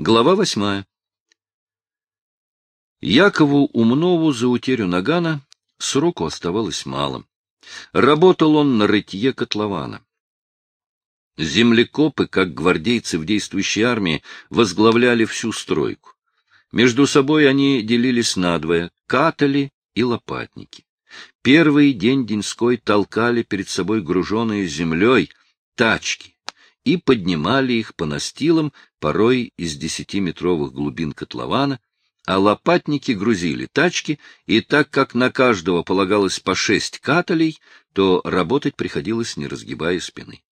Глава восьмая. Якову Умнову за утерю нагана сроку оставалось мало. Работал он на рытье котлована. Землекопы, как гвардейцы в действующей армии, возглавляли всю стройку. Между собой они делились надвое — катали и лопатники. Первый день Деньской толкали перед собой груженные землей тачки, и поднимали их по настилам, порой из десятиметровых глубин котлована, а лопатники грузили тачки, и так как на каждого полагалось по шесть каталей, то работать приходилось, не разгибая спины.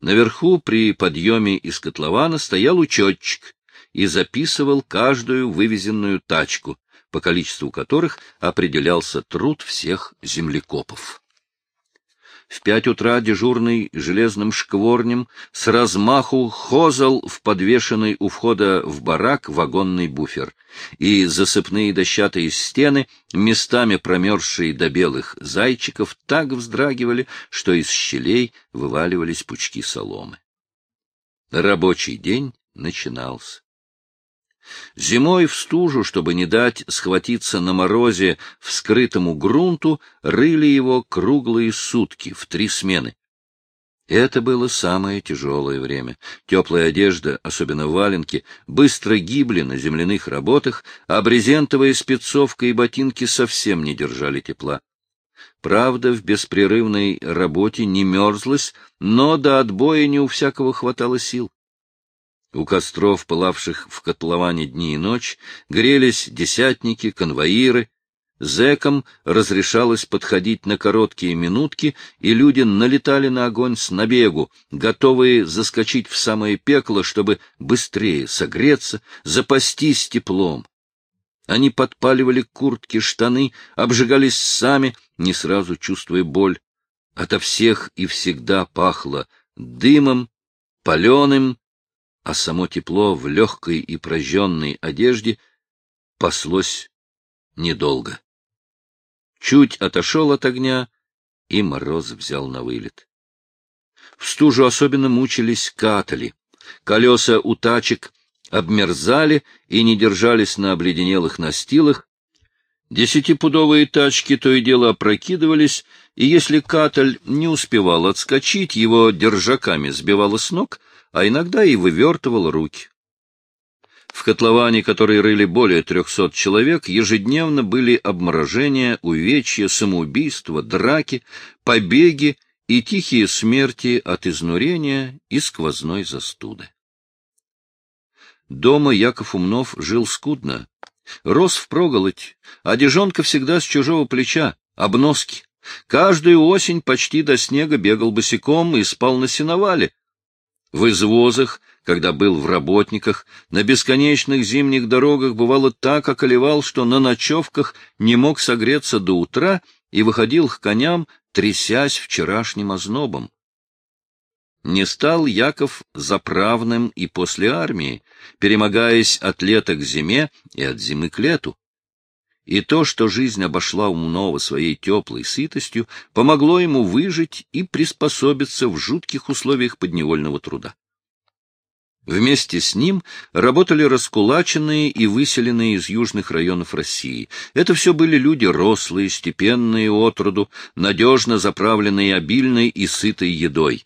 Наверху при подъеме из котлована стоял учетчик и записывал каждую вывезенную тачку, по количеству которых определялся труд всех землекопов. В пять утра дежурный железным шкворнем с размаху хозал в подвешенный у входа в барак вагонный буфер, и засыпные дощатые стены, местами промерзшие до белых зайчиков, так вздрагивали, что из щелей вываливались пучки соломы. Рабочий день начинался. Зимой в стужу, чтобы не дать схватиться на морозе вскрытому грунту, рыли его круглые сутки в три смены. Это было самое тяжелое время. Теплая одежда, особенно валенки, быстро гибли на земляных работах, а брезентовая спецовка и ботинки совсем не держали тепла. Правда, в беспрерывной работе не мерзлось, но до отбоя не у всякого хватало сил. У костров, пылавших в котловане дни и ночь, грелись десятники, конвоиры. Зэкам разрешалось подходить на короткие минутки, и люди налетали на огонь с набегу, готовые заскочить в самое пекло, чтобы быстрее согреться, запастись теплом. Они подпаливали куртки, штаны, обжигались сами, не сразу чувствуя боль. Ото всех и всегда пахло дымом, паленым а само тепло в легкой и прожженной одежде паслось недолго. Чуть отошел от огня, и мороз взял на вылет. В стужу особенно мучились катали. Колеса у тачек обмерзали и не держались на обледенелых настилах. Десятипудовые тачки то и дело опрокидывались, и если каталь не успевал отскочить, его держаками сбивало с ног, а иногда и вывертывал руки. В котловане, который рыли более трехсот человек, ежедневно были обморожения, увечья, самоубийства, драки, побеги и тихие смерти от изнурения и сквозной застуды. Дома Яков Умнов жил скудно. Рос впроголодь, а одежонка всегда с чужого плеча, обноски. Каждую осень почти до снега бегал босиком и спал на сеновале, в извозах, когда был в работниках, на бесконечных зимних дорогах бывало так околевал, что на ночевках не мог согреться до утра и выходил к коням, трясясь вчерашним ознобом. Не стал Яков заправным и после армии, перемогаясь от лета к зиме и от зимы к лету. И то, что жизнь обошла умного своей теплой сытостью, помогло ему выжить и приспособиться в жутких условиях подневольного труда. Вместе с ним работали раскулаченные и выселенные из южных районов России. Это все были люди рослые, степенные отроду, надежно заправленные обильной и сытой едой.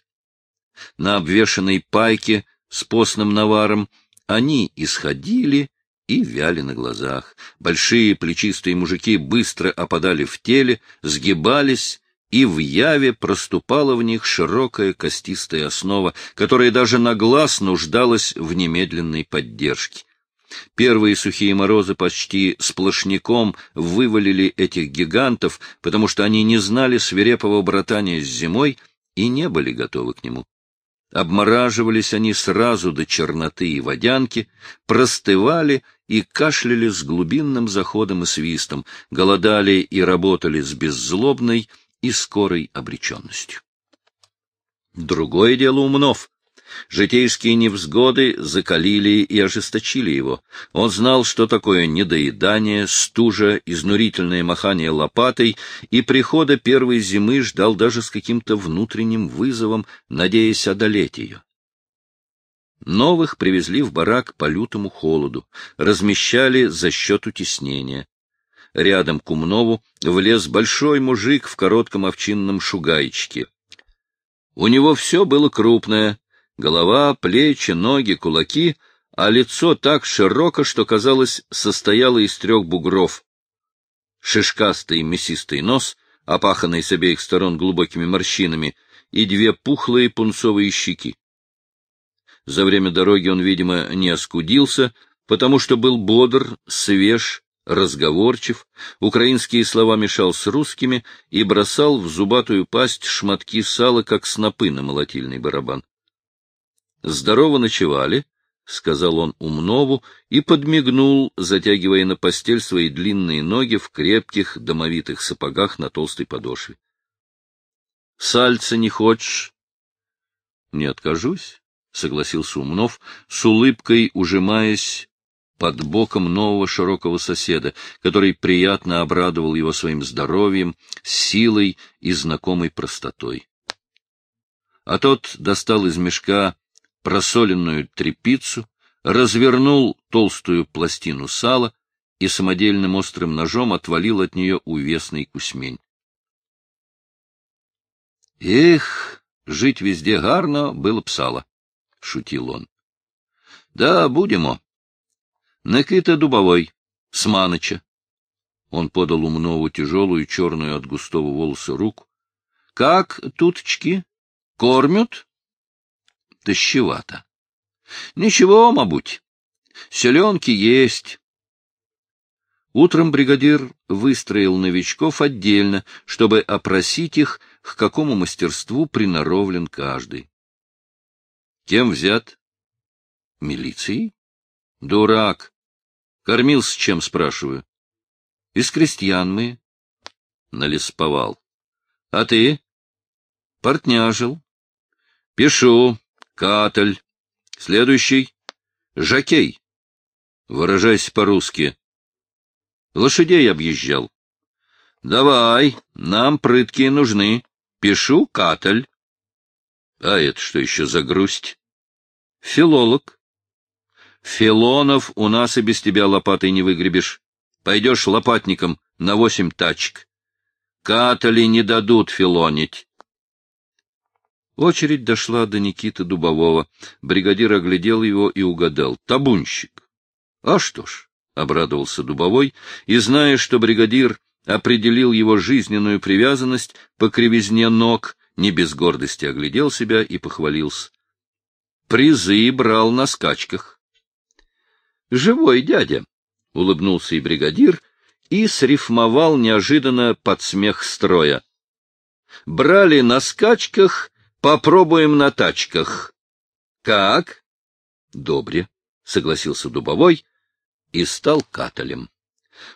На обвешанной пайке с постным наваром они исходили и вяли на глазах. Большие плечистые мужики быстро опадали в теле, сгибались, и в яве проступала в них широкая костистая основа, которая даже на глаз нуждалась в немедленной поддержке. Первые сухие морозы почти сплошняком вывалили этих гигантов, потому что они не знали свирепого братания с зимой и не были готовы к нему. Обмораживались они сразу до черноты и водянки, простывали и кашляли с глубинным заходом и свистом, голодали и работали с беззлобной и скорой обреченностью. Другое дело умнов. Житейские невзгоды закалили и ожесточили его. Он знал, что такое недоедание, стужа, изнурительное махание лопатой, и прихода первой зимы ждал даже с каким-то внутренним вызовом, надеясь одолеть ее. Новых привезли в барак по лютому холоду, размещали за счет утеснения. Рядом к Умнову влез большой мужик в коротком овчинном шугайчике. У него все было крупное — голова, плечи, ноги, кулаки, а лицо так широко, что, казалось, состояло из трех бугров. Шишкастый мясистый нос, опаханный с обеих сторон глубокими морщинами, и две пухлые пунцовые щеки. За время дороги он, видимо, не оскудился, потому что был бодр, свеж, разговорчив, украинские слова мешал с русскими и бросал в зубатую пасть шматки сала, как снопы на молотильный барабан. «Здорово ночевали», — сказал он Умнову и подмигнул, затягивая на постель свои длинные ноги в крепких домовитых сапогах на толстой подошве. — Сальца не хочешь? — Не откажусь, — согласился Умнов, с улыбкой ужимаясь под боком нового широкого соседа, который приятно обрадовал его своим здоровьем, силой и знакомой простотой. А тот достал из мешка просоленную трепицу, развернул толстую пластину сала и самодельным острым ножом отвалил от нее увесный кусмень. «Эх, жить везде гарно было б сало», — шутил он. «Да, будемо. Накита дубовой, с маныча. Он подал Умнову тяжелую, черную от густого волоса руку. — Как туточки? Кормят? — Тащевато. — Ничего, мабуть. Селенки есть. Утром бригадир выстроил новичков отдельно, чтобы опросить их, к какому мастерству приноровлен каждый. — Кем взят? — Милицией. — Дурак. Кормил с чем, спрашиваю? Из крестьян мы. Налесповал. А ты? Портняжил. Пишу. Каталь. Следующий. Жакей. Выражайся по-русски. Лошадей объезжал. Давай, нам прыткие нужны. Пишу каталь. А это что еще за грусть? Филолог. Филонов у нас и без тебя лопатой не выгребешь. Пойдешь лопатником на восемь тачек. Катали не дадут филонить. Очередь дошла до Никиты Дубового. Бригадир оглядел его и угадал. Табунщик. А что ж, — обрадовался Дубовой, и, зная, что бригадир определил его жизненную привязанность по кривизне ног, не без гордости оглядел себя и похвалился. Призы брал на скачках. Живой дядя, — улыбнулся и бригадир, и срифмовал неожиданно под смех строя. Брали на скачках, попробуем на тачках. Как? Добре, — согласился Дубовой и стал каталем.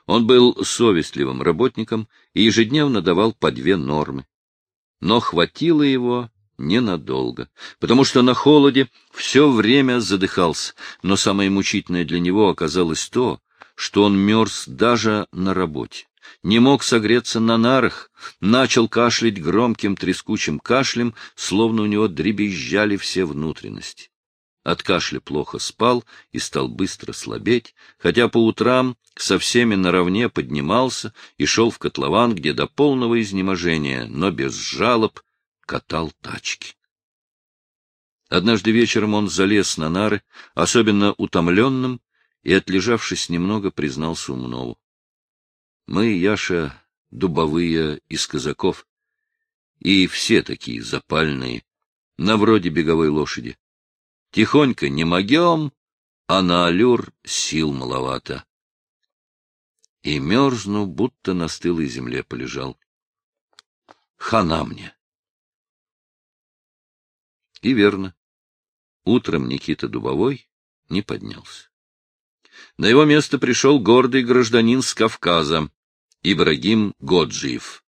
Он был совестливым работником и ежедневно давал по две нормы. Но хватило его ненадолго, потому что на холоде все время задыхался, но самое мучительное для него оказалось то, что он мерз даже на работе, не мог согреться на нарах, начал кашлять громким трескучим кашлем, словно у него дребезжали все внутренности. От кашля плохо спал и стал быстро слабеть, хотя по утрам со всеми наравне поднимался и шел в котлован, где до полного изнеможения, но без жалоб, катал тачки. Однажды вечером он залез на нары, особенно утомленным, и, отлежавшись немного, признался Умнову. Мы, Яша, дубовые из казаков, и все такие запальные, на вроде беговой лошади. Тихонько не могем, а на аллюр сил маловато. И мерзну, будто на стылой земле полежал. Хана мне. И верно. Утром Никита Дубовой не поднялся. На его место пришел гордый гражданин с Кавказа, Ибрагим Годжиев.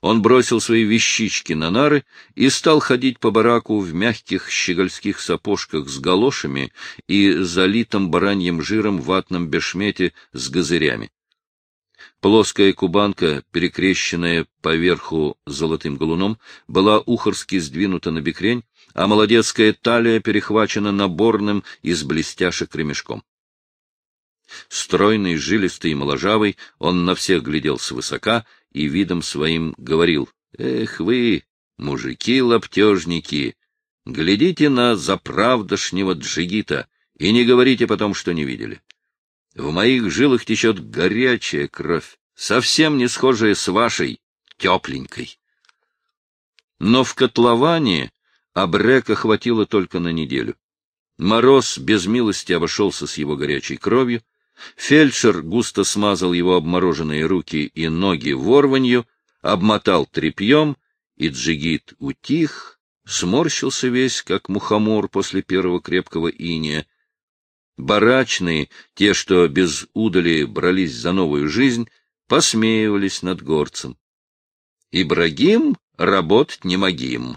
Он бросил свои вещички на нары и стал ходить по бараку в мягких щегольских сапожках с галошами и залитым бараньим жиром ватном бешмете с газырями. Плоская кубанка, перекрещенная поверху золотым галуном, была ухорски сдвинута на бекрень, а молодецкая талия перехвачена наборным из блестяшек ремешком. Стройный, жилистый и моложавый, он на всех глядел свысока и видом своим говорил, «Эх вы, мужики-лаптежники, глядите на заправдошнего джигита и не говорите потом, что не видели. В моих жилах течет горячая кровь, совсем не схожая с вашей, тепленькой. Но в котловане Абрека хватило только на неделю. Мороз без милости обошелся с его горячей кровью, фельдшер густо смазал его обмороженные руки и ноги ворванью, обмотал тряпьем, и джигит утих, сморщился весь, как мухомор после первого крепкого иния, Барачные, те, что без удали брались за новую жизнь, посмеивались над горцем. Ибрагим работать не могим.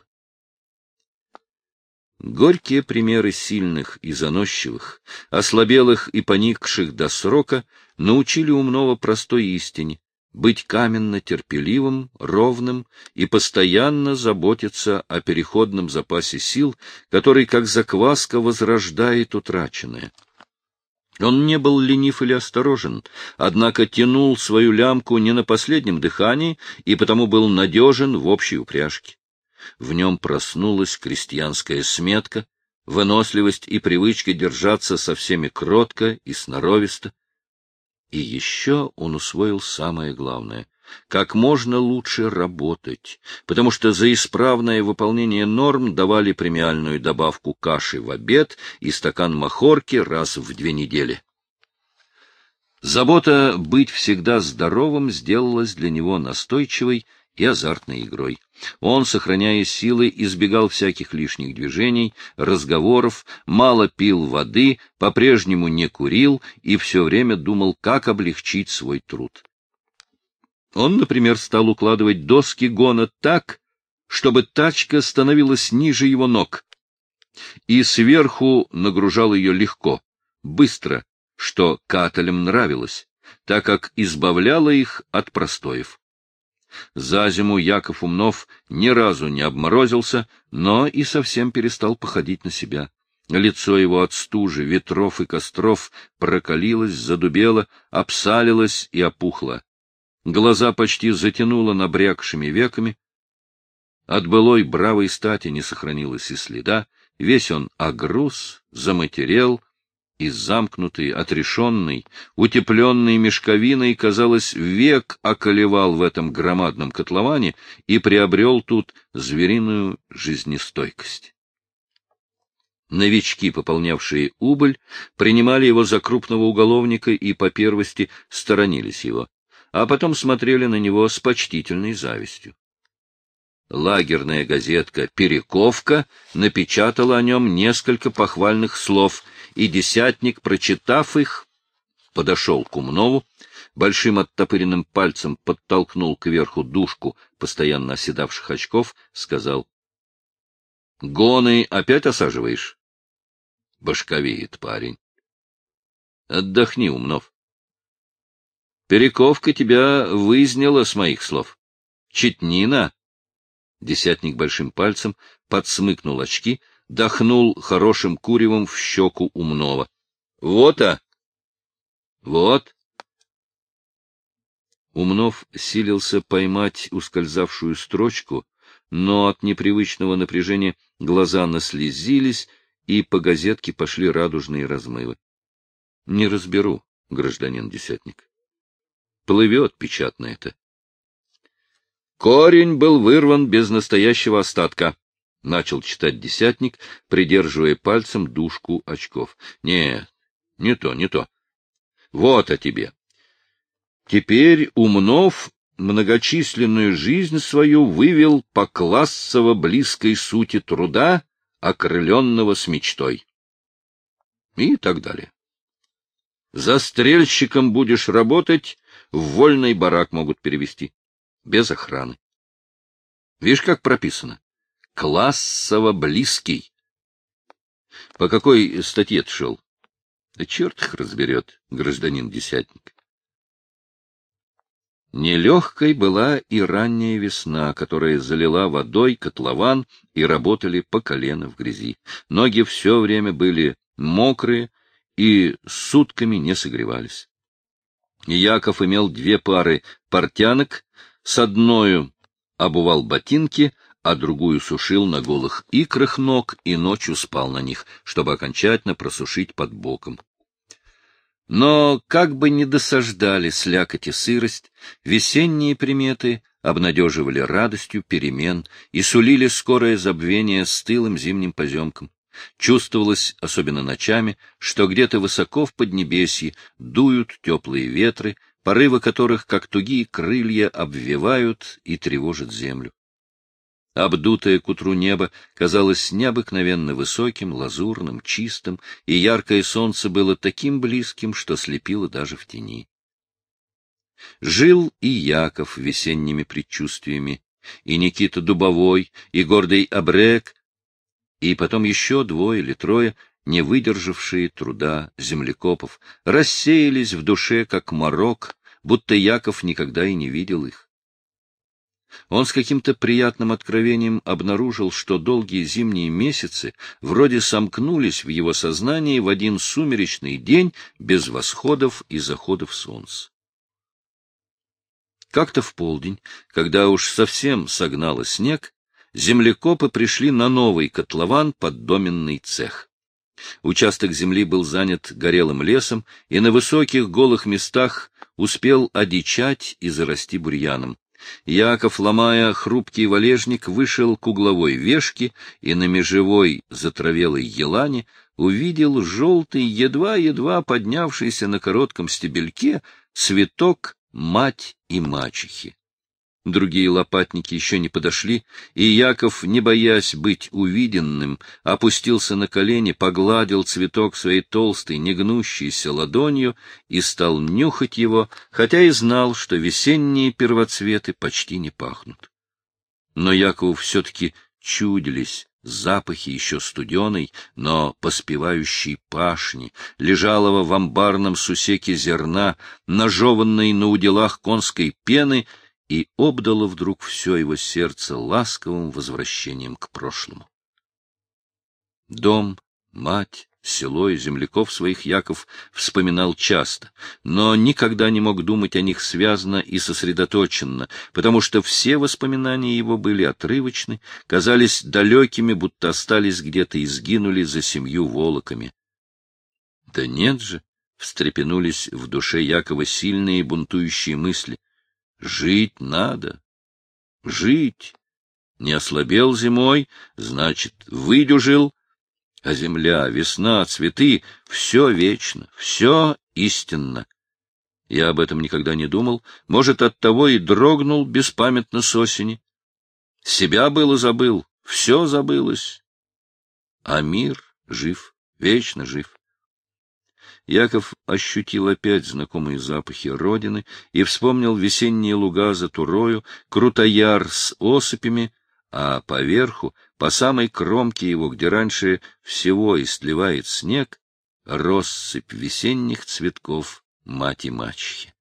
Горькие примеры сильных и заносчивых, ослабелых и поникших до срока, научили умного простой истине — быть каменно терпеливым, ровным и постоянно заботиться о переходном запасе сил, который, как закваска, возрождает утраченное. Он не был ленив или осторожен, однако тянул свою лямку не на последнем дыхании и потому был надежен в общей упряжке. В нем проснулась крестьянская сметка, выносливость и привычка держаться со всеми кротко и сноровисто. И еще он усвоил самое главное как можно лучше работать, потому что за исправное выполнение норм давали премиальную добавку каши в обед и стакан махорки раз в две недели. Забота быть всегда здоровым сделалась для него настойчивой и азартной игрой. Он, сохраняя силы, избегал всяких лишних движений, разговоров, мало пил воды, по-прежнему не курил и все время думал, как облегчить свой труд. Он, например, стал укладывать доски гона так, чтобы тачка становилась ниже его ног, и сверху нагружал ее легко, быстро, что кателям нравилось, так как избавляло их от простоев. За зиму Яков Умнов ни разу не обморозился, но и совсем перестал походить на себя. Лицо его от стужи, ветров и костров прокалилось, задубело, обсалилось и опухло глаза почти затянуло набрякшими веками. От былой бравой стати не сохранилось и следа, весь он огруз, заматерел, и замкнутый, отрешенный, утепленный мешковиной, казалось, век околевал в этом громадном котловане и приобрел тут звериную жизнестойкость. Новички, пополнявшие убыль, принимали его за крупного уголовника и по первости сторонились его а потом смотрели на него с почтительной завистью. Лагерная газетка «Перековка» напечатала о нем несколько похвальных слов, и десятник, прочитав их, подошел к Умнову, большим оттопыренным пальцем подтолкнул кверху дужку постоянно оседавших очков, сказал, — Гоны опять осаживаешь? — Башковеет парень. — Отдохни, Умнов. Перековка тебя вызнала с моих слов. Четнина. Десятник большим пальцем подсмыкнул очки, дохнул хорошим куревом в щеку умного. Вот а! Вот! Умнов силился поймать ускользавшую строчку, но от непривычного напряжения глаза наслезились, и по газетке пошли радужные размывы. — Не разберу, гражданин десятник. Плывет печатно это. Корень был вырван без настоящего остатка. Начал читать десятник, придерживая пальцем дужку очков. Нет, не то, не то. Вот о тебе. Теперь Умнов многочисленную жизнь свою вывел по классово близкой сути труда, окрыленного с мечтой. И так далее. Застрельщиком будешь работать, в вольный барак могут перевести. Без охраны. Видишь, как прописано? Классово близкий. По какой статье ты шел? Да черт их разберет, гражданин десятник. Нелегкой была и ранняя весна, которая залила водой котлован и работали по колено в грязи. Ноги все время были мокрые и сутками не согревались. Яков имел две пары портянок, с одною обувал ботинки, а другую сушил на голых икрах ног и ночью спал на них, чтобы окончательно просушить под боком. Но как бы ни досаждали слякоть и сырость, весенние приметы обнадеживали радостью перемен и сулили скорое забвение стылым зимним поземком. Чувствовалось, особенно ночами, что где-то высоко в Поднебесье дуют теплые ветры, порывы которых, как тугие крылья, обвивают и тревожат землю. Обдутое к утру небо казалось необыкновенно высоким, лазурным, чистым, и яркое солнце было таким близким, что слепило даже в тени. Жил и Яков весенними предчувствиями, и Никита Дубовой, и гордый Абрек, и потом еще двое или трое, не выдержавшие труда землекопов, рассеялись в душе, как морок, будто Яков никогда и не видел их. Он с каким-то приятным откровением обнаружил, что долгие зимние месяцы вроде сомкнулись в его сознании в один сумеречный день без восходов и заходов солнца. Как-то в полдень, когда уж совсем согнало снег, землекопы пришли на новый котлован под доменный цех. Участок земли был занят горелым лесом, и на высоких голых местах успел одичать и зарасти бурьяном. Яков, ломая хрупкий валежник, вышел к угловой вешке и на межевой затравелой елане увидел желтый, едва-едва поднявшийся на коротком стебельке цветок мать и мачехи. Другие лопатники еще не подошли, и Яков, не боясь быть увиденным, опустился на колени, погладил цветок своей толстой, негнущейся ладонью и стал нюхать его, хотя и знал, что весенние первоцветы почти не пахнут. Но Якову все-таки чудились запахи еще студеной, но поспевающей пашни, лежалого в амбарном сусеке зерна, нажеванной на уделах конской пены — и обдало вдруг все его сердце ласковым возвращением к прошлому. Дом, мать, село и земляков своих Яков вспоминал часто, но никогда не мог думать о них связно и сосредоточенно, потому что все воспоминания его были отрывочны, казались далекими, будто остались где-то и сгинули за семью волоками. Да нет же, встрепенулись в душе Якова сильные бунтующие мысли. Жить надо. Жить. Не ослабел зимой, значит, выдюжил. А земля, весна, цветы — все вечно, все истинно. Я об этом никогда не думал, может, оттого и дрогнул беспамятно с осени. Себя было забыл, все забылось. А мир жив, вечно жив. Яков ощутил опять знакомые запахи родины и вспомнил весенние луга за Турою, крутояр с осыпями, а поверху, по самой кромке его, где раньше всего истлевает снег, россыпь весенних цветков мать-мачехи.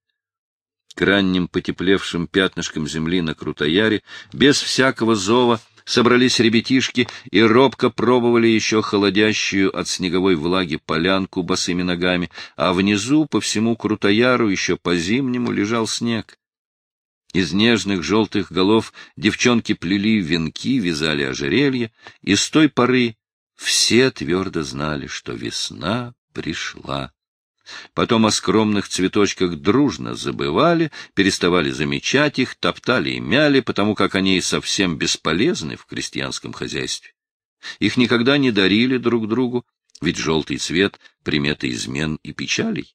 К ранним потеплевшим пятнышкам земли на Крутояре, без всякого зова, собрались ребятишки и робко пробовали еще холодящую от снеговой влаги полянку босыми ногами, а внизу по всему Крутояру еще по-зимнему лежал снег. Из нежных желтых голов девчонки плели венки, вязали ожерелья, и с той поры все твердо знали, что весна пришла. Потом о скромных цветочках дружно забывали, переставали замечать их, топтали и мяли, потому как они совсем бесполезны в крестьянском хозяйстве. Их никогда не дарили друг другу, ведь желтый цвет — примета измен и печалей.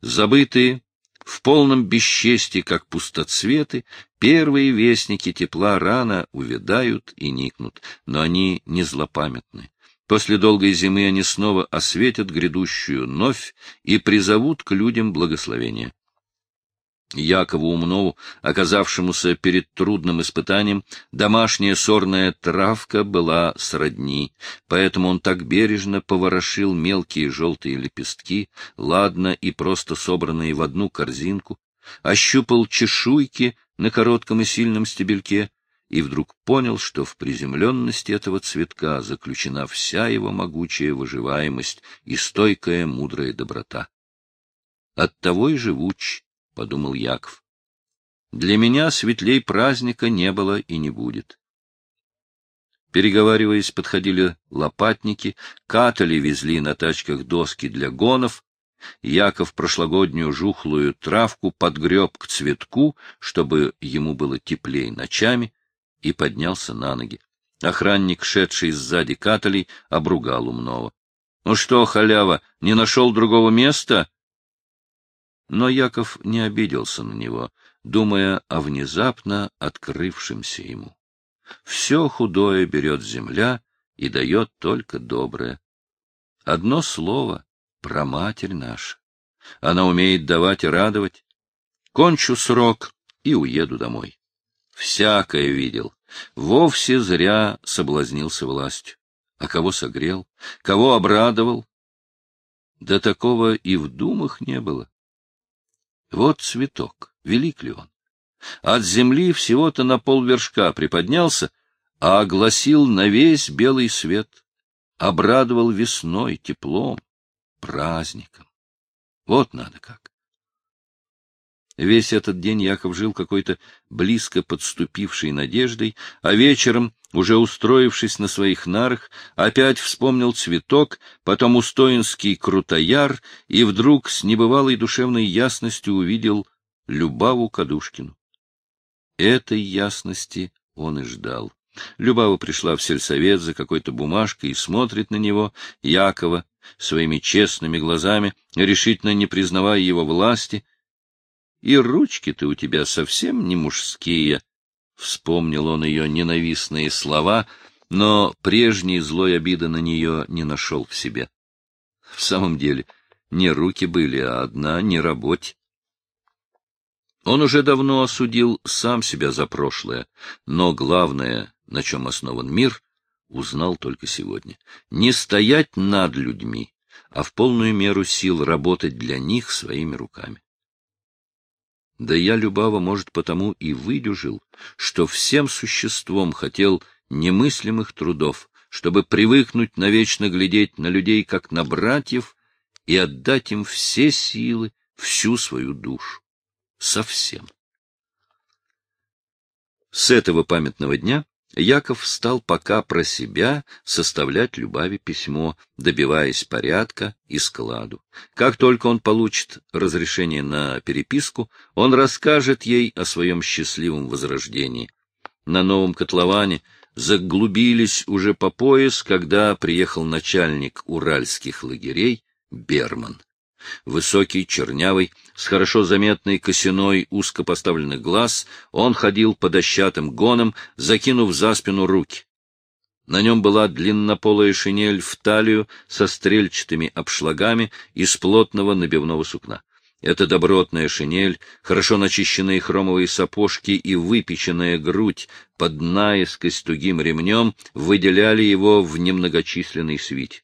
Забытые, в полном бесчестии, как пустоцветы, первые вестники тепла рано увядают и никнут, но они не злопамятны. После долгой зимы они снова осветят грядущую новь и призовут к людям благословения. Якову Умнову, оказавшемуся перед трудным испытанием, домашняя сорная травка была сродни, поэтому он так бережно поворошил мелкие желтые лепестки, ладно и просто собранные в одну корзинку, ощупал чешуйки на коротком и сильном стебельке и вдруг понял, что в приземленности этого цветка заключена вся его могучая выживаемость и стойкая мудрая доброта. Оттого и живуч, — подумал Яков. Для меня светлей праздника не было и не будет. Переговариваясь, подходили лопатники, катали везли на тачках доски для гонов, Яков прошлогоднюю жухлую травку подгреб к цветку, чтобы ему было теплей ночами, и поднялся на ноги. Охранник, шедший сзади каталей, обругал умного. — Ну что, халява, не нашел другого места? Но Яков не обиделся на него, думая о внезапно открывшемся ему. Все худое берет земля и дает только доброе. Одно слово — про матерь наша. Она умеет давать и радовать. Кончу срок и уеду домой. Всякое видел. Вовсе зря соблазнился властью. А кого согрел, кого обрадовал? Да такого и в думах не было. Вот цветок, велик ли он? От земли всего-то на полвершка приподнялся, а огласил на весь белый свет, обрадовал весной, теплом, праздником. Вот надо как. Весь этот день Яков жил какой-то близко подступившей надеждой, а вечером, уже устроившись на своих нарах, опять вспомнил цветок, потом устоинский крутояр и вдруг с небывалой душевной ясностью увидел Любаву Кадушкину. Этой ясности он и ждал. Любава пришла в сельсовет за какой-то бумажкой и смотрит на него, Якова, своими честными глазами, решительно не признавая его власти, и ручки-то у тебя совсем не мужские. Вспомнил он ее ненавистные слова, но прежней злой обиды на нее не нашел в себе. В самом деле, не руки были, а одна не работе. Он уже давно осудил сам себя за прошлое, но главное, на чем основан мир, узнал только сегодня. Не стоять над людьми, а в полную меру сил работать для них своими руками. Да я, Любава, может, потому и выдюжил, что всем существом хотел немыслимых трудов, чтобы привыкнуть навечно глядеть на людей, как на братьев, и отдать им все силы, всю свою душу. Совсем. С этого памятного дня Яков стал пока про себя составлять Любави письмо, добиваясь порядка и складу. Как только он получит разрешение на переписку, он расскажет ей о своем счастливом возрождении. На новом котловане заглубились уже по пояс, когда приехал начальник уральских лагерей Берман. Высокий, чернявый, с хорошо заметной косиной узко поставленных глаз, он ходил по дощатым гонам, закинув за спину руки. На нем была длиннополая шинель в талию со стрельчатыми обшлагами из плотного набивного сукна. Эта добротная шинель, хорошо начищенные хромовые сапожки и выпеченная грудь под наискось тугим ремнем выделяли его в немногочисленной свите.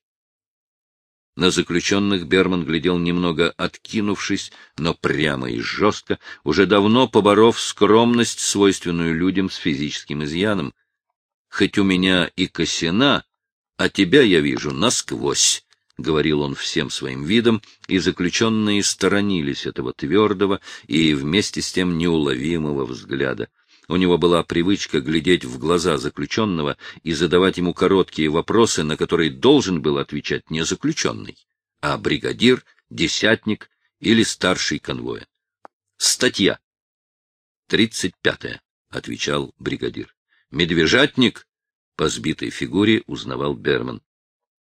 На заключенных Берман глядел немного откинувшись, но прямо и жестко, уже давно поборов скромность, свойственную людям с физическим изъяном. «Хоть у меня и косина, а тебя я вижу насквозь», — говорил он всем своим видом, и заключенные сторонились этого твердого и вместе с тем неуловимого взгляда. У него была привычка глядеть в глаза заключенного и задавать ему короткие вопросы, на которые должен был отвечать не заключенный, а бригадир, десятник или старший конвоя. Статья. «Тридцать пятая», — отвечал бригадир. «Медвежатник?» — по сбитой фигуре узнавал Берман.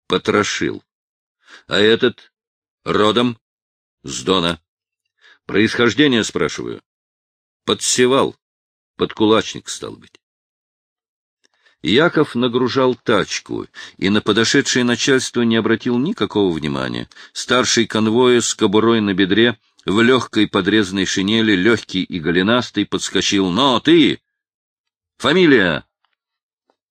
«Потрошил. А этот? Родом? С Дона. Происхождение, спрашиваю. Подсевал. Подкулачник, стал быть. Яков нагружал тачку, и на подошедшее начальство не обратил никакого внимания. Старший конвоя с кобурой на бедре, в легкой подрезанной шинели, легкий и голенастый, подскочил. «Но ты! Фамилия!»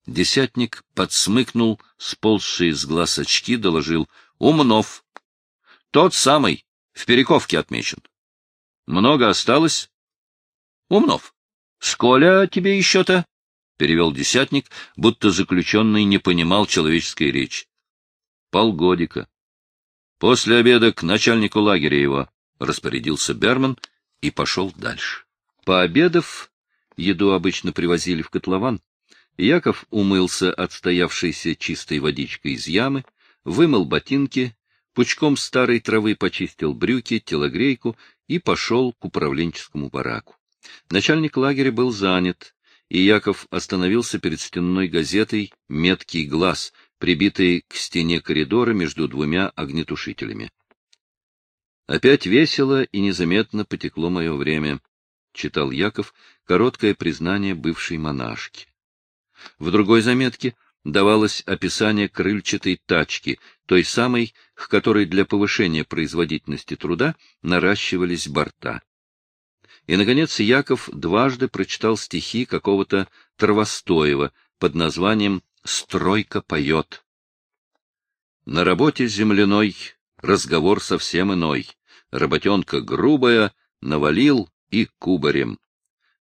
Десятник подсмыкнул, сползший с глаз очки, доложил. «Умнов. Тот самый, в Перековке отмечен». Много осталось? — Умнов. — Сколя тебе еще-то? — перевел десятник, будто заключенный не понимал человеческой речи. — Полгодика. — После обеда к начальнику лагеря его, — распорядился Берман и пошел дальше. Пообедав, еду обычно привозили в котлован, Яков умылся отстоявшейся чистой водичкой из ямы, вымыл ботинки, пучком старой травы почистил брюки, телогрейку и пошел к управленческому бараку. Начальник лагеря был занят, и Яков остановился перед стенной газетой «Меткий глаз», прибитой к стене коридора между двумя огнетушителями. Опять весело и незаметно потекло мое время, — читал Яков короткое признание бывшей монашки. В другой заметке давалось описание крыльчатой тачки, той самой, к которой для повышения производительности труда наращивались борта. И, наконец, Яков дважды прочитал стихи какого-то Травостоева под названием «Стройка поет». На работе земляной разговор совсем иной. Работенка грубая, навалил и кубарем.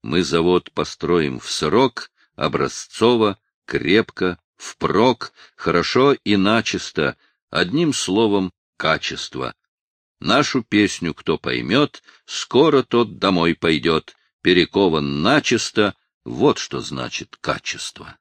Мы завод построим в срок, образцово, крепко, впрок, хорошо и начисто, одним словом, качество. Нашу песню кто поймет, скоро тот домой пойдет, перекован начисто, вот что значит качество.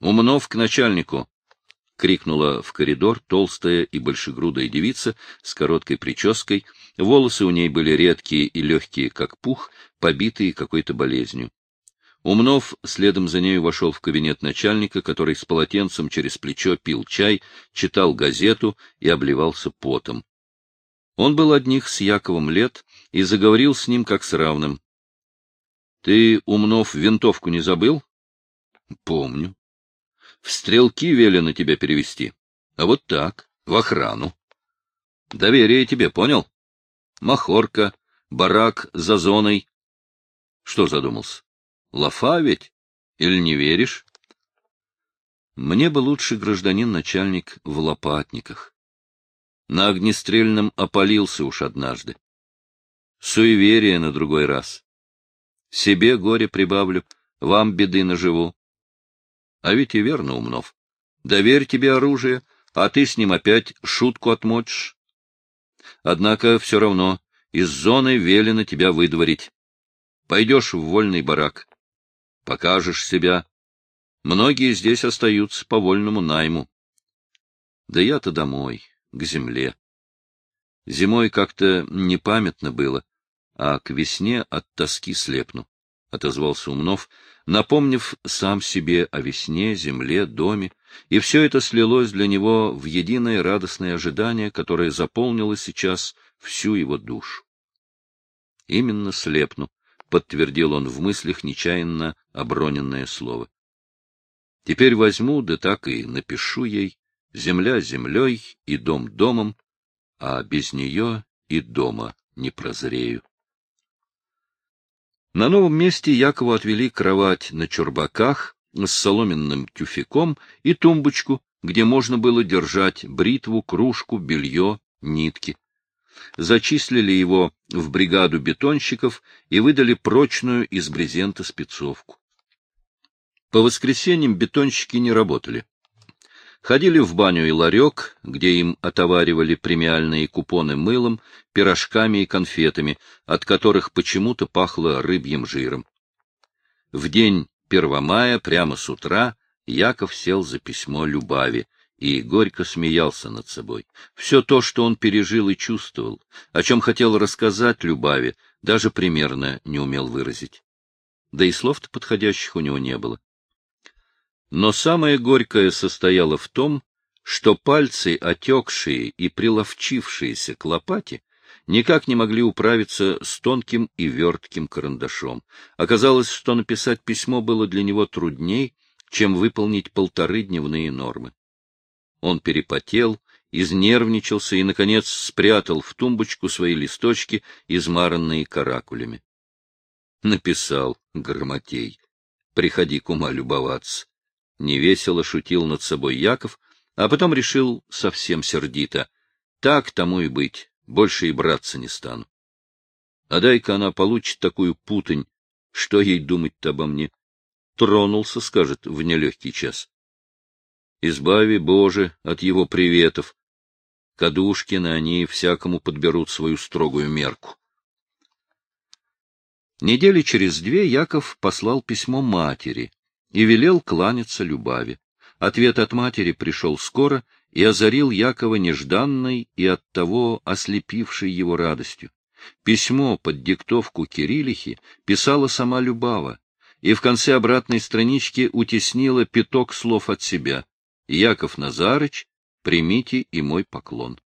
Умнов к начальнику, — крикнула в коридор толстая и большегрудая девица с короткой прической, волосы у ней были редкие и легкие, как пух, побитые какой-то болезнью. Умнов следом за нею вошел в кабинет начальника, который с полотенцем через плечо пил чай, читал газету и обливался потом. Он был одних с Яковом лет и заговорил с ним как с равным. — Ты, Умнов, винтовку не забыл? — Помню. — В стрелки велено тебя перевести. А вот так, в охрану. — Доверие тебе, понял? Махорка, барак за зоной. Что задумался? Лафа ведь? Или не веришь? Мне бы лучше гражданин-начальник в лопатниках. На огнестрельном опалился уж однажды. Суеверие на другой раз. Себе горе прибавлю, вам беды наживу. А ведь и верно, Умнов. Доверь тебе оружие, а ты с ним опять шутку отмочишь. Однако все равно из зоны велено тебя выдворить. Пойдешь в вольный барак покажешь себя. Многие здесь остаются по вольному найму. Да я-то домой, к земле. Зимой как-то непамятно было, а к весне от тоски слепну, — отозвался Умнов, напомнив сам себе о весне, земле, доме, и все это слилось для него в единое радостное ожидание, которое заполнило сейчас всю его душу. Именно слепну, — подтвердил он в мыслях нечаянно оброненное слово. Теперь возьму, да так и напишу ей, земля землей и дом домом, а без нее и дома не прозрею. На новом месте Якову отвели кровать на чурбаках с соломенным тюфяком и тумбочку, где можно было держать бритву, кружку, белье, нитки зачислили его в бригаду бетонщиков и выдали прочную из брезента спецовку. По воскресеньям бетонщики не работали. Ходили в баню и ларек, где им отоваривали премиальные купоны мылом, пирожками и конфетами, от которых почему-то пахло рыбьим жиром. В день 1 мая, прямо с утра, Яков сел за письмо Любави, и горько смеялся над собой. Все то, что он пережил и чувствовал, о чем хотел рассказать Любави, даже примерно не умел выразить. Да и слов-то подходящих у него не было. Но самое горькое состояло в том, что пальцы, отекшие и приловчившиеся к лопате, никак не могли управиться с тонким и вертким карандашом. Оказалось, что написать письмо было для него трудней, чем выполнить полторы дневные нормы. Он перепотел, изнервничался и, наконец, спрятал в тумбочку свои листочки, измаранные каракулями. Написал Громотей. «Приходи к ума любоваться». Невесело шутил над собой Яков, а потом решил совсем сердито. Так тому и быть, больше и браться не стану. А дай-ка она получит такую путань, что ей думать-то обо мне? Тронулся, скажет, в нелегкий час. Избави, Боже, от его приветов. Кадушкины они всякому подберут свою строгую мерку. Недели через две Яков послал письмо матери и велел кланяться Любави. Ответ от матери пришел скоро и озарил Якова нежданной и оттого ослепившей его радостью. Письмо под диктовку Кириллихи писала сама Любава, и в конце обратной странички утеснила пяток слов от себя. «Яков Назарыч, примите и мой поклон».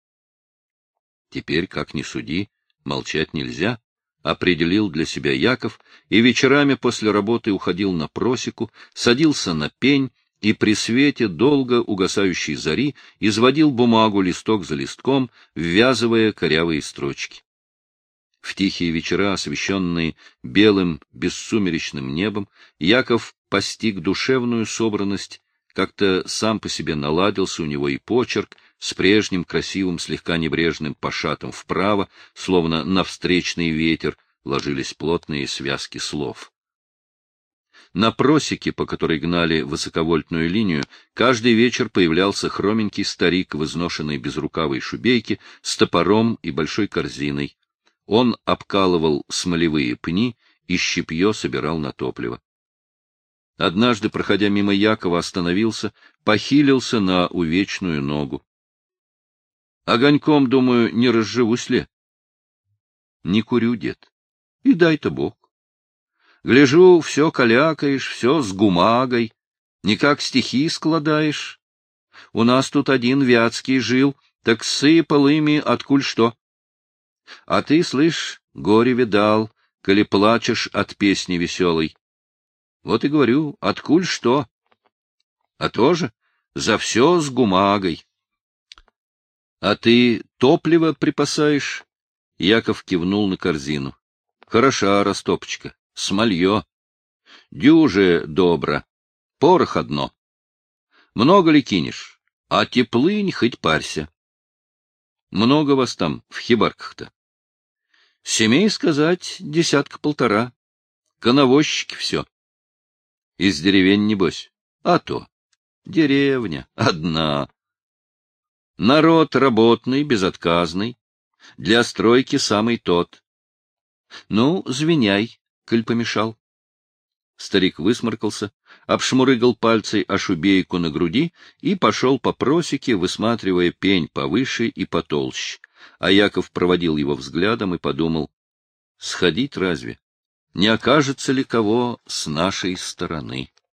Теперь, как ни суди, молчать нельзя, определил для себя Яков, и вечерами после работы уходил на просеку, садился на пень и при свете долго угасающей зари изводил бумагу листок за листком, ввязывая корявые строчки. В тихие вечера, освещенные белым бессумеречным небом, Яков постиг душевную собранность, как-то сам по себе наладился у него и почерк, с прежним красивым, слегка небрежным пошатом вправо, словно на встречный ветер, ложились плотные связки слов. На просеке, по которой гнали высоковольтную линию, каждый вечер появлялся хроменький старик в изношенной безрукавой шубейке с топором и большой корзиной. Он обкалывал смолевые пни и щепье собирал на топливо. Однажды, проходя мимо Якова, остановился, похилился на увечную ногу. Огоньком, думаю, не разживусь ли? Не курю, дед. И дай-то Бог. Гляжу, все калякаешь, все с гумагой, никак стихи складаешь. У нас тут один Вятский жил, так сыпал ими откуль что. А ты, слышь, горе видал, коли плачешь от песни веселой. Вот и говорю, откуль что. А тоже за все с гумагой. — А ты топливо припасаешь? Яков кивнул на корзину. — Хороша растопочка, смолье. Дюже добро. Порох одно. Много ли кинешь? А теплынь хоть парься. Много вас там в хибарках-то? Семей сказать десятка-полтора. Коновозчики все. Из деревень, небось? А то. Деревня. Одна. Народ работный, безотказный. Для стройки самый тот. Ну, звеняй, коль помешал. Старик высморкался, обшмурыгал пальцей о шубейку на груди и пошел по просеке, высматривая пень повыше и потолще. А Яков проводил его взглядом и подумал, сходить разве? Не окажется ли кого с нашей стороны?